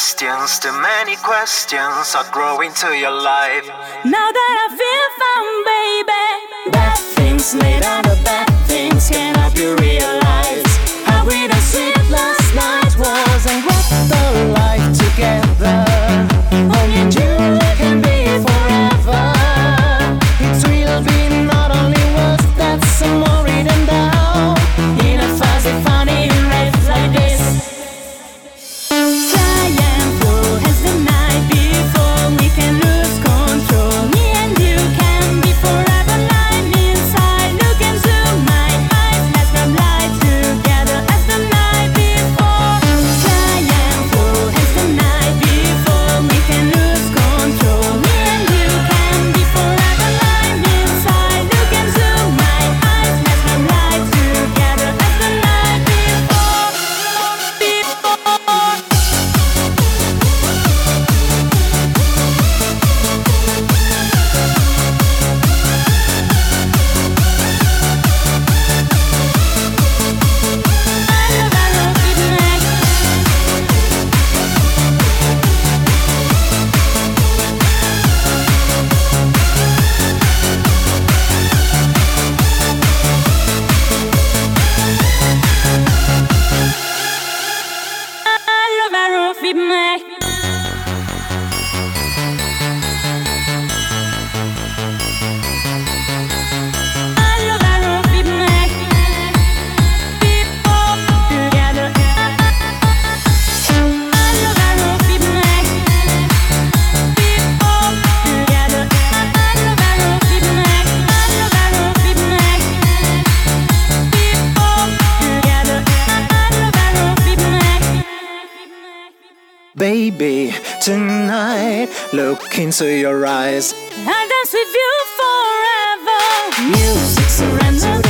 questions, too many questions are growing to your life. Now that I feel found, baby, bad things made out of bad things cannot be real. baby, tonight. Look into your eyes. I'll dance with you forever. Music surrender.